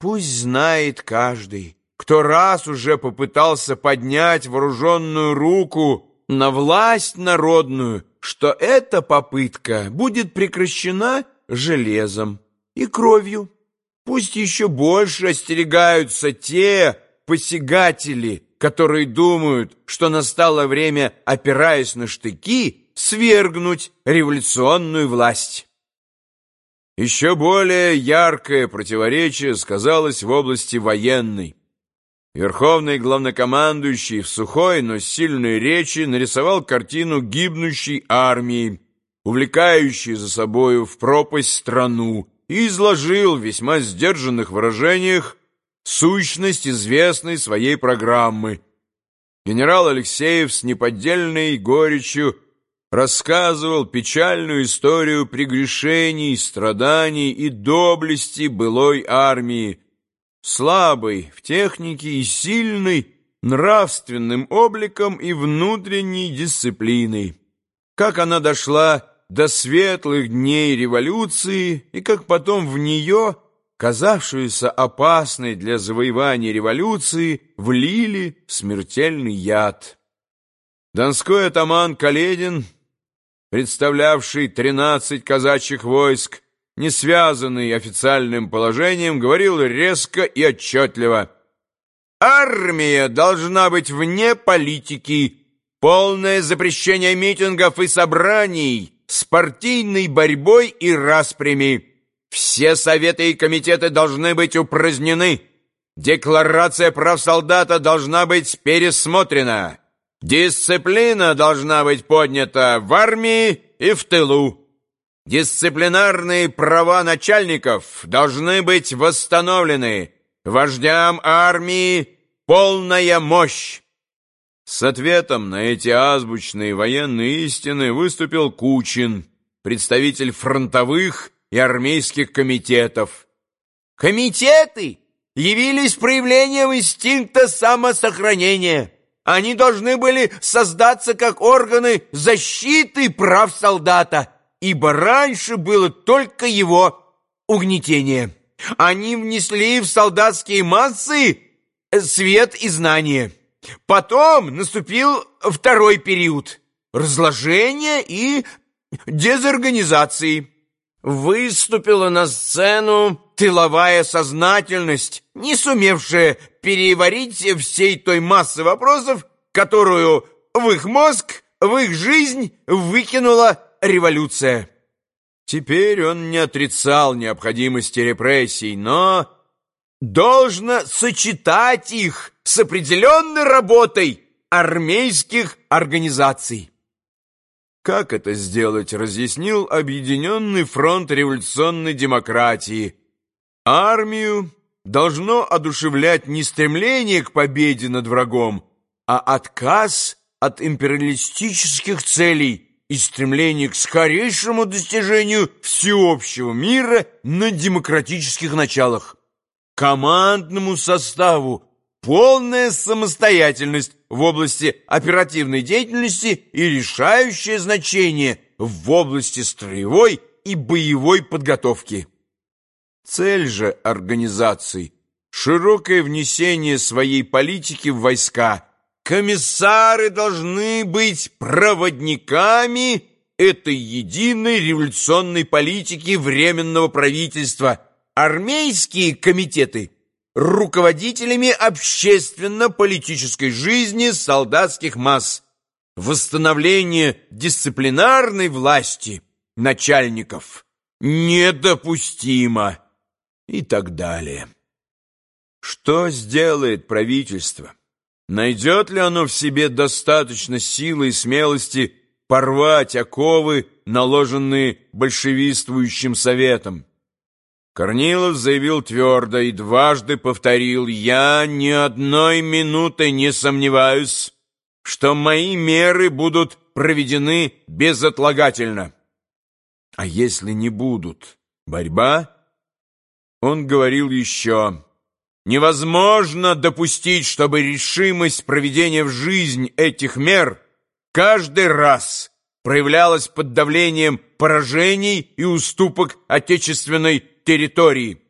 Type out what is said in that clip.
Пусть знает каждый, кто раз уже попытался поднять вооруженную руку на власть народную, что эта попытка будет прекращена железом и кровью. Пусть еще больше остерегаются те посягатели, которые думают, что настало время, опираясь на штыки, свергнуть революционную власть. Еще более яркое противоречие сказалось в области военной. Верховный главнокомандующий в сухой, но сильной речи нарисовал картину гибнущей армии, увлекающей за собою в пропасть страну, и изложил в весьма сдержанных выражениях сущность известной своей программы. Генерал Алексеев с неподдельной горечью рассказывал печальную историю прегрешений, страданий и доблести былой армии, слабой в технике и сильной нравственным обликом и внутренней дисциплиной. Как она дошла до светлых дней революции и как потом в нее, казавшуюся опасной для завоевания революции, влили смертельный яд. Донской атаман Каледин представлявший тринадцать казачьих войск, не связанный официальным положением, говорил резко и отчетливо. «Армия должна быть вне политики, полное запрещение митингов и собраний с партийной борьбой и распрями. Все советы и комитеты должны быть упразднены. Декларация прав солдата должна быть пересмотрена». Дисциплина должна быть поднята в армии и в тылу. Дисциплинарные права начальников должны быть восстановлены. Вождям армии полная мощь. С ответом на эти азбучные военные истины выступил Кучин, представитель фронтовых и армейских комитетов. Комитеты явились проявлением инстинкта самосохранения. Они должны были создаться как органы защиты прав солдата, ибо раньше было только его угнетение. Они внесли в солдатские массы свет и знание. Потом наступил второй период – разложения и дезорганизации. Выступила на сцену тыловая сознательность, не сумевшая переварить всей той массы вопросов, которую в их мозг, в их жизнь выкинула революция. Теперь он не отрицал необходимости репрессий, но должно сочетать их с определенной работой армейских организаций. Как это сделать, разъяснил Объединенный фронт революционной демократии. Армию должно одушевлять не стремление к победе над врагом, а отказ от империалистических целей и стремление к скорейшему достижению всеобщего мира на демократических началах. Командному составу полная самостоятельность в области оперативной деятельности и решающее значение в области строевой и боевой подготовки. Цель же организации – широкое внесение своей политики в войска. Комиссары должны быть проводниками этой единой революционной политики Временного правительства. Армейские комитеты – руководителями общественно-политической жизни солдатских масс. Восстановление дисциплинарной власти начальников недопустимо и так далее. Что сделает правительство? Найдет ли оно в себе достаточно силы и смелости порвать оковы, наложенные большевистствующим советом? Корнилов заявил твердо и дважды повторил, «Я ни одной минуты не сомневаюсь, что мои меры будут проведены безотлагательно». А если не будут, борьба? Он говорил еще, невозможно допустить, чтобы решимость проведения в жизнь этих мер каждый раз проявлялась под давлением поражений и уступок отечественной территории.